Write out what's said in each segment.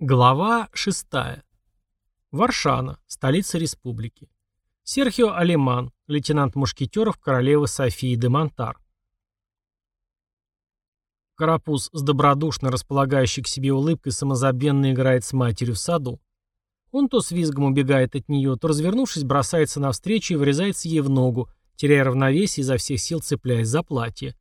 Глава 6. Варшана, столица республики. Серхио Алиман, лейтенант мушкетеров королевы Софии де Монтар. Карапуз с добродушно располагающей к себе улыбкой самозабвенно играет с матерью в саду. Он то с визгом убегает от нее, то, развернувшись, бросается навстречу и врезается ей в ногу, теряя равновесие, изо всех сил цепляясь за платье.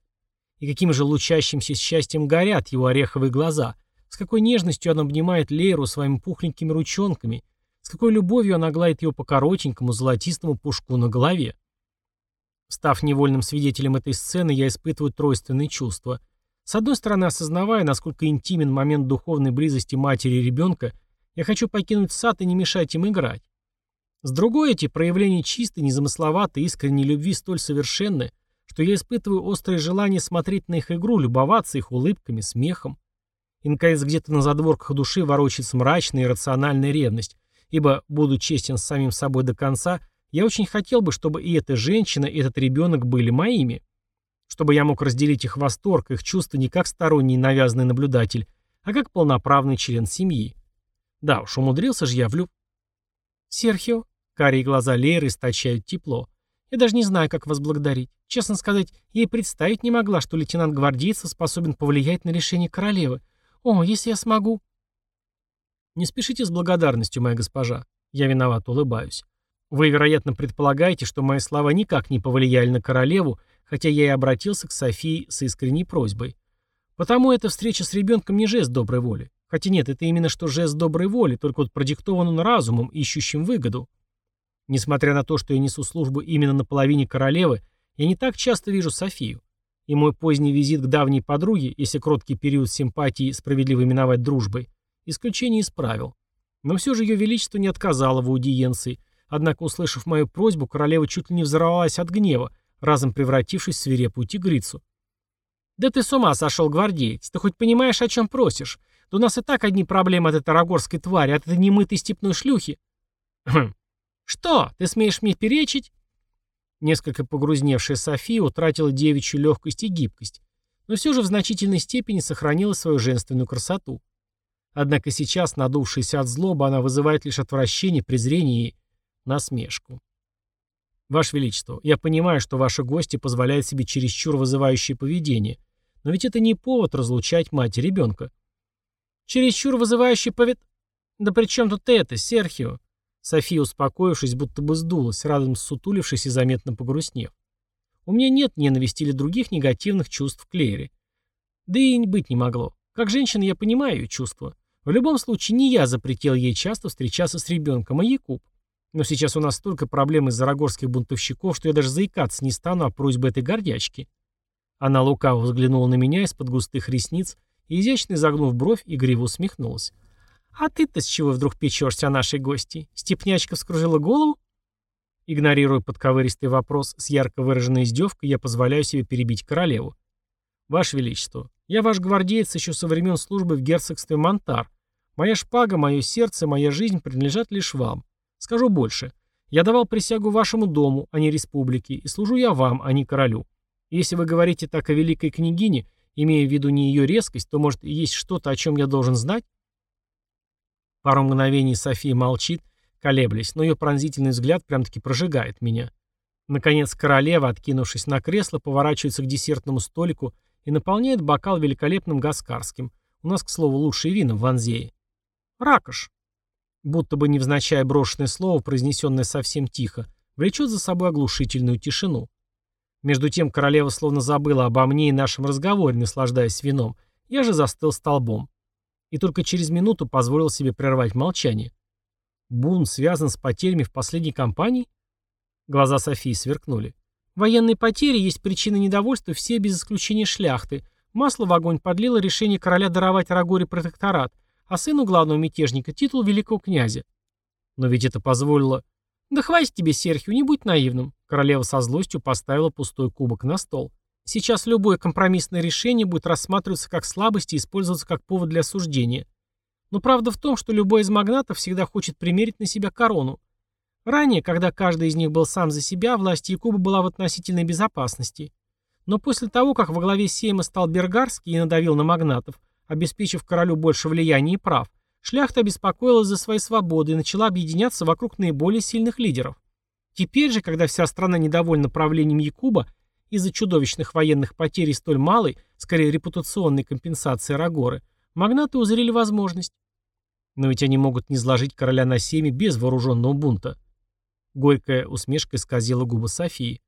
И каким же лучащимся счастьем горят его ореховые глаза – с какой нежностью она обнимает Лейру своими пухленькими ручонками, с какой любовью она гладит его по коротенькому золотистому пушку на голове. Став невольным свидетелем этой сцены, я испытываю тройственные чувства. С одной стороны, осознавая, насколько интимен момент духовной близости матери и ребенка, я хочу покинуть сад и не мешать им играть. С другой, эти проявления чистой, незамысловатой, искренней любви столь совершенны, что я испытываю острое желание смотреть на их игру, любоваться их улыбками, смехом. И, наконец, где-то на задворках души ворочается мрачная и рациональная ревность, ибо, буду честен с самим собой до конца, я очень хотел бы, чтобы и эта женщина, и этот ребенок были моими. Чтобы я мог разделить их восторг, их чувства не как сторонний навязанный наблюдатель, а как полноправный член семьи. Да уж, умудрился же я влюб... Серхио, карие глаза Леры источают тепло. Я даже не знаю, как вас благодарить. Честно сказать, я и представить не могла, что лейтенант гвардейца способен повлиять на решение королевы. «О, если я смогу...» «Не спешите с благодарностью, моя госпожа». Я виноват улыбаюсь. Вы, вероятно, предполагаете, что мои слова никак не повлияли на королеву, хотя я и обратился к Софии с искренней просьбой. Потому эта встреча с ребенком не жест доброй воли. Хотя нет, это именно что жест доброй воли, только вот продиктован он разумом, ищущим выгоду. Несмотря на то, что я несу службу именно на половине королевы, я не так часто вижу Софию и мой поздний визит к давней подруге, если кроткий период симпатии справедливо именовать дружбой, исключение исправил. Но все же ее величество не отказало в аудиенции, однако, услышав мою просьбу, королева чуть ли не взорвалась от гнева, разом превратившись в свирепую тигрицу. «Да ты с ума сошел, гвардеец! Ты хоть понимаешь, о чем просишь? Да у нас и так одни проблемы от этой рогорской твари, от этой немытой степной шлюхи!» «Хм! Что, ты смеешь мне перечить?» Несколько погрузневшая София утратила девичью легкость и гибкость, но все же в значительной степени сохранила свою женственную красоту. Однако сейчас, надувшаяся от злобы, она вызывает лишь отвращение, презрение и насмешку. Ваше Величество, я понимаю, что ваши гости позволяют себе чересчур вызывающее поведение, но ведь это не повод разлучать мать и ребенка. Чересчур вызывающий повед... Да при чем тут это, Серхио? София, успокоившись, будто бы сдулась, радом сутулившись и заметно погрустнев. У меня нет ненависти или других негативных чувств к Лере. Да и быть не могло. Как женщина я понимаю ее чувства. В любом случае, не я запретил ей часто встречаться с ребенком, а Якуб. Но сейчас у нас столько проблем из-за рогорских бунтовщиков, что я даже заикаться не стану о просьбе этой гордячки. Она лукаво взглянула на меня из-под густых ресниц и, изящно изогнув бровь, игриво усмехнулась. «А ты-то с чего вдруг печешься о нашей гости? Степнячка вскружила голову?» Игнорируя подковыристый вопрос с ярко выраженной издевкой, я позволяю себе перебить королеву. «Ваше Величество, я ваш гвардеец еще со времен службы в герцогстве Монтар. Моя шпага, мое сердце, моя жизнь принадлежат лишь вам. Скажу больше. Я давал присягу вашему дому, а не республике, и служу я вам, а не королю. Если вы говорите так о великой княгине, имея в виду не ее резкость, то, может, есть что-то, о чем я должен знать?» Пару мгновений София молчит, колеблясь, но ее пронзительный взгляд прям-таки прожигает меня. Наконец королева, откинувшись на кресло, поворачивается к десертному столику и наполняет бокал великолепным гаскарским. У нас, к слову, лучшие вина в Ванзее. Ракош. Будто бы невзначай брошенное слово, произнесенное совсем тихо, влечет за собой оглушительную тишину. Между тем королева словно забыла обо мне и нашем разговоре, наслаждаясь вином. Я же застыл столбом и только через минуту позволил себе прервать молчание. Бунт связан с потерями в последней кампании? Глаза Софии сверкнули. Военные потери есть причина недовольства все без исключения шляхты. Масло в огонь подлило решение короля даровать Рагоре протекторат, а сыну главного мятежника титул великого князя. Но ведь это позволило... Да хватит тебе, Серхио, не будь наивным. Королева со злостью поставила пустой кубок на стол. Сейчас любое компромиссное решение будет рассматриваться как слабость и использоваться как повод для осуждения. Но правда в том, что любой из магнатов всегда хочет примерить на себя корону. Ранее, когда каждый из них был сам за себя, власть Якуба была в относительной безопасности. Но после того, как во главе Сейма стал Бергарский и надавил на магнатов, обеспечив королю больше влияния и прав, Шляхта обеспокоилась за свои свободы и начала объединяться вокруг наиболее сильных лидеров. Теперь же, когда вся страна недовольна правлением Якуба из-за чудовищных военных потерь и столь малой, скорее репутационной компенсации Рагоры, магнаты узрели возможность. Но ведь они могут не сложить короля на семя без вооруженного бунта. Горькая усмешка исказила губы Софии.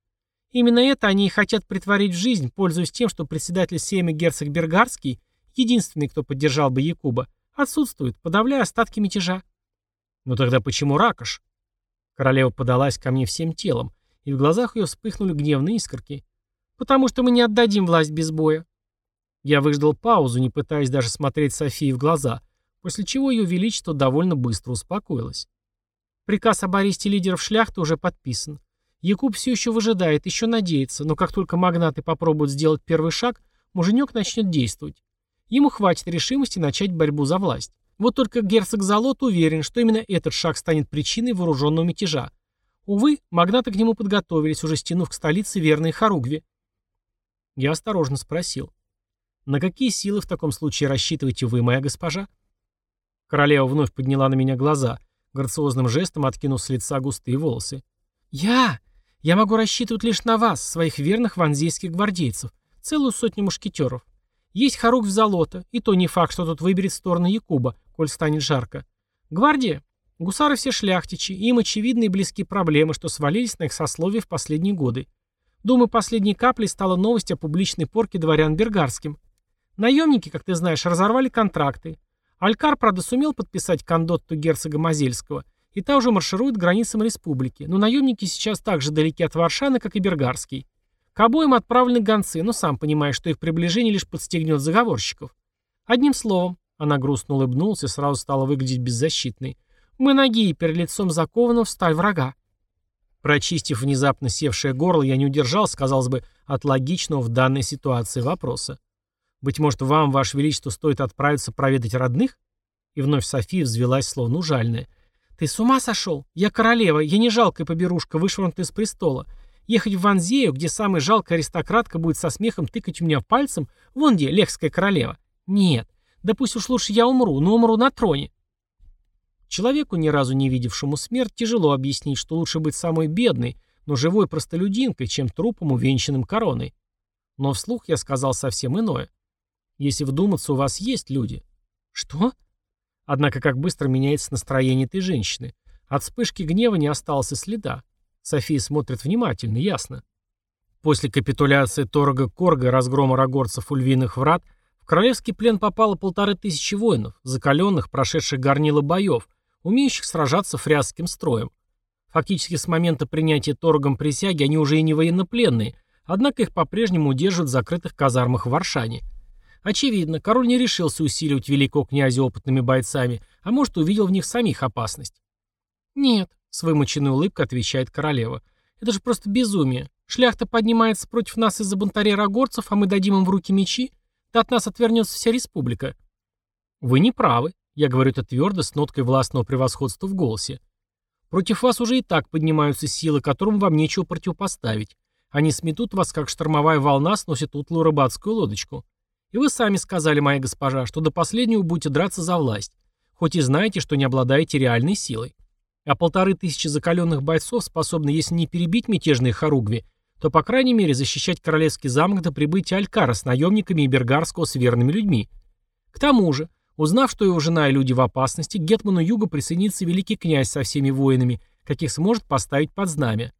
Именно это они и хотят притворить в жизнь, пользуясь тем, что председатель Сейма герцог Бергарский, единственный, кто поддержал бы Якуба, отсутствует, подавляя остатки мятежа. Но тогда почему Ракош? Королева подалась ко мне всем телом, и в глазах ее вспыхнули гневные искорки. «Потому что мы не отдадим власть без боя». Я выждал паузу, не пытаясь даже смотреть Софии в глаза, после чего ее величество довольно быстро успокоилось. Приказ об аресте лидеров шляхты уже подписан. Якуб все еще выжидает, еще надеется, но как только магнаты попробуют сделать первый шаг, муженек начнет действовать. Ему хватит решимости начать борьбу за власть. Вот только герцог Залот уверен, что именно этот шаг станет причиной вооруженного мятежа. Увы, магнаты к нему подготовились, уже стянув к столице верные Харугви. Я осторожно спросил. «На какие силы в таком случае рассчитываете вы, моя госпожа?» Королева вновь подняла на меня глаза, грациозным жестом откинув с лица густые волосы. «Я! Я могу рассчитывать лишь на вас, своих верных ванзейских гвардейцев, целую сотню мушкетеров. Есть Харук в Золото, и то не факт, что тут выберет сторону Якуба, коль станет жарко. Гвардия. Гусары все шляхтичи, им очевидны и близкие проблемы, что свалились на их сословие в последние годы. Думаю, последней каплей стала новость о публичной порке дворян Бергарским. Наемники, как ты знаешь, разорвали контракты. Алькар, правда, сумел подписать кондотту герцога Мазельского, и та уже марширует к границам республики, но наемники сейчас так же далеки от Варшаны, как и Бергарский. К обоим отправлены гонцы, но сам понимаешь, что их приближение лишь подстегнет заговорщиков. Одним словом, она грустно улыбнулась и сразу стала выглядеть беззащитной. Мы ноги перед лицом закованного в сталь врага. Прочистив внезапно севшее горло, я не удержался, казалось бы, от логичного в данной ситуации вопроса. «Быть может, вам, Ваше Величество, стоит отправиться проведать родных?» И вновь София взвелась, словно ужальная. «Ты с ума сошел? Я королева, я не жалкая поберушка, вышвырнутая с престола. Ехать в Ванзею, где самая жалкая аристократка будет со смехом тыкать у меня пальцем, вон где, Лехская королева. Нет, да пусть уж лучше я умру, но умру на троне». Человеку, ни разу не видевшему смерть, тяжело объяснить, что лучше быть самой бедной, но живой простолюдинкой, чем трупом, увенчанным короной. Но вслух я сказал совсем иное. Если вдуматься, у вас есть люди. Что? Однако как быстро меняется настроение этой женщины. От вспышки гнева не осталось и следа. София смотрит внимательно, ясно. После капитуляции Торга Корга и разгрома рогорцев у львиных врат в королевский плен попало полторы тысячи воинов, закаленных, прошедших горнило боев, умеющих сражаться фрязским строем. Фактически с момента принятия Торгом присяги они уже и не военнопленные, однако их по-прежнему удерживают в закрытых казармах в Варшане. Очевидно, король не решился усиливать великого князя опытными бойцами, а может, увидел в них самих опасность. «Нет», — с вымученной улыбкой отвечает королева, — «это же просто безумие. Шляхта поднимается против нас из-за бунтарей рогорцев, а мы дадим им в руки мечи, да от нас отвернется вся республика». «Вы не правы», — я говорю это твердо, с ноткой властного превосходства в голосе. «Против вас уже и так поднимаются силы, которым вам нечего противопоставить. Они сметут вас, как штормовая волна сносит утлую рыбацкую лодочку. И вы сами сказали, моя госпожа, что до последнего будете драться за власть, хоть и знаете, что не обладаете реальной силой. А полторы тысячи закаленных бойцов способны, если не перебить мятежные хоругви, то, по крайней мере, защищать королевский замок до прибытия Алькара с наемниками и Бергарского с верными людьми. К тому же, узнав, что его жена и люди в опасности, к Гетману Юга присоединится великий князь со всеми воинами, каких сможет поставить под знамя.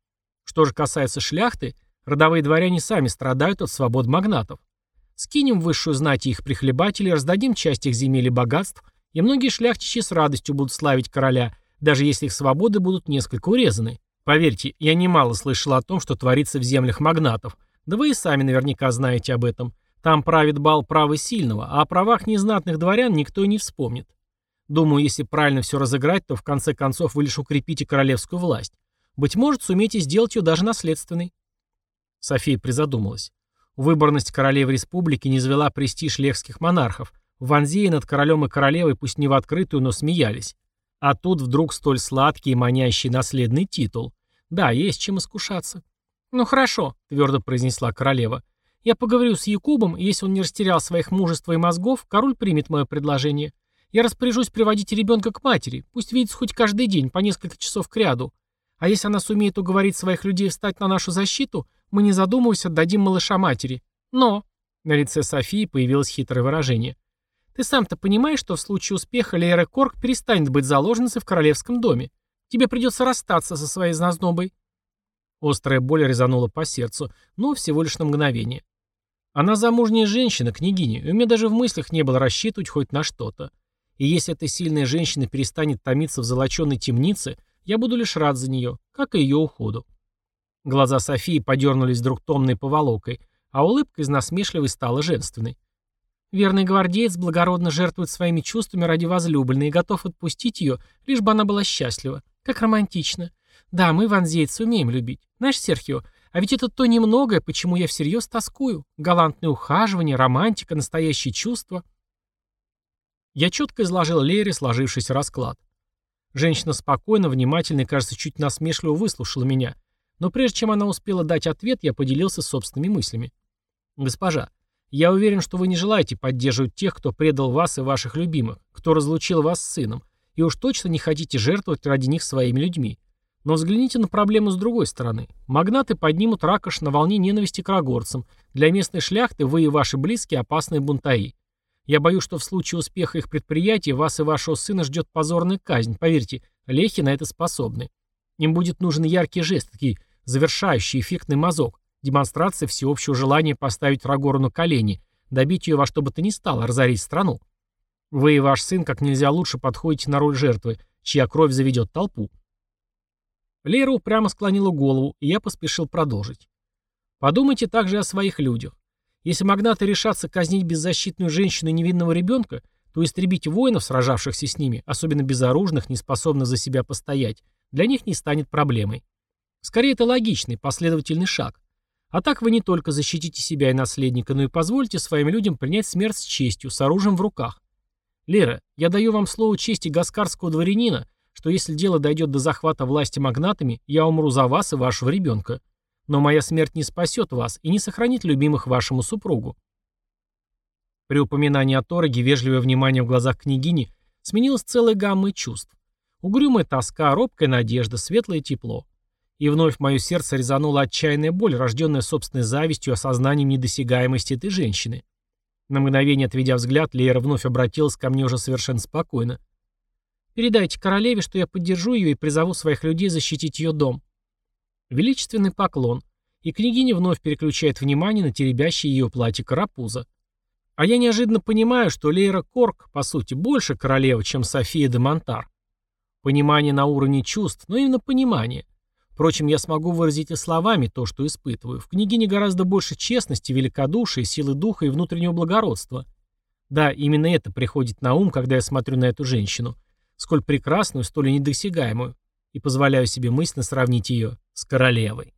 Что же касается шляхты, родовые дворяне сами страдают от свобод магнатов. Скинем высшую знать их прихлебателей, раздадим часть их земель и богатств, и многие шляхтичи с радостью будут славить короля, даже если их свободы будут несколько урезаны. Поверьте, я немало слышал о том, что творится в землях магнатов. Да вы и сами наверняка знаете об этом. Там правит бал правы сильного, а о правах незнатных дворян никто и не вспомнит. Думаю, если правильно все разыграть, то в конце концов вы лишь укрепите королевскую власть. Быть может, сумеете сделать ее даже наследственной. София призадумалась. Выборность королевы республики не звела престиж лехских монархов. В Ванзее над королем и королевой пусть не в открытую, но смеялись. А тут вдруг столь сладкий и манящий наследный титул. Да, есть чем искушаться. «Ну хорошо», — твердо произнесла королева. «Я поговорю с Якубом, и если он не растерял своих мужества и мозгов, король примет мое предложение. Я распоряжусь приводить ребенка к матери, пусть видится хоть каждый день, по несколько часов к ряду. А если она сумеет уговорить своих людей встать на нашу защиту, мы, не задумываясь, отдадим малыша матери. Но...» На лице Софии появилось хитрое выражение. «Ты сам-то понимаешь, что в случае успеха Лейра Корк перестанет быть заложницей в королевском доме? Тебе придется расстаться со своей зназнобой». Острая боль резанула по сердцу, но всего лишь на мгновение. Она замужняя женщина, княгиня, и у меня даже в мыслях не было рассчитывать хоть на что-то. И если эта сильная женщина перестанет томиться в золоченной темнице, я буду лишь рад за нее, как и ее уходу. Глаза Софии подернулись вдруг томной поволокой, а улыбка из насмешливой стала женственной. Верный гвардеец благородно жертвует своими чувствами ради возлюбленной и готов отпустить ее, лишь бы она была счастлива. Как романтично. Да, мы, ванзейцы, умеем любить. Знаешь, Серхио, а ведь это то немногое, почему я всерьез тоскую. Галантное ухаживание, романтика, настоящие чувства. Я четко изложил Лере сложившийся расклад. Женщина спокойно, внимательно и, кажется, чуть насмешливо выслушала меня. Но прежде чем она успела дать ответ, я поделился собственными мыслями. «Госпожа, я уверен, что вы не желаете поддерживать тех, кто предал вас и ваших любимых, кто разлучил вас с сыном, и уж точно не хотите жертвовать ради них своими людьми. Но взгляните на проблему с другой стороны. Магнаты поднимут ракош на волне ненависти к рогорцам. Для местной шляхты вы и ваши близкие опасные бунтаи. Я боюсь, что в случае успеха их предприятия вас и вашего сына ждет позорная казнь. Поверьте, лехи на это способны. Им будет нужен яркий жест, такой завершающий эффектный мазок, демонстрация всеобщего желания поставить Рагору на колени, добить ее во что бы то ни стало, разорить страну. Вы и ваш сын как нельзя лучше подходите на роль жертвы, чья кровь заведет толпу. Лера упрямо склонила голову, и я поспешил продолжить. Подумайте также о своих людях. Если магнаты решатся казнить беззащитную женщину и невинного ребенка, то истребить воинов, сражавшихся с ними, особенно безоружных, неспособных за себя постоять, для них не станет проблемой. Скорее, это логичный, последовательный шаг. А так вы не только защитите себя и наследника, но и позволите своим людям принять смерть с честью, с оружием в руках. Лера, я даю вам слово чести гаскарского дворянина, что если дело дойдет до захвата власти магнатами, я умру за вас и вашего ребенка. Но моя смерть не спасет вас и не сохранит любимых вашему супругу. При упоминании о Тороге вежливое внимание в глазах княгини сменилось целой гаммой чувств. Угрюмая тоска, робкая надежда, светлое тепло. И вновь мое сердце резанула отчаянная боль, рожденная собственной завистью и осознанием недосягаемости этой женщины. На мгновение отведя взгляд, Лера вновь обратилась ко мне уже совершенно спокойно. Передайте королеве, что я поддержу ее и призову своих людей защитить ее дом. Величественный поклон. И княгиня вновь переключает внимание на теребящее ее платье карапуза. А я неожиданно понимаю, что Лейра Корк, по сути, больше королева, чем София де Монтар. Понимание на уровне чувств, но именно понимание. Впрочем, я смогу выразить и словами то, что испытываю. В княгине гораздо больше честности, великодушия, силы духа и внутреннего благородства. Да, именно это приходит на ум, когда я смотрю на эту женщину – сколь прекрасную, столь и недосягаемую, и позволяю себе мысленно сравнить ее с королевой.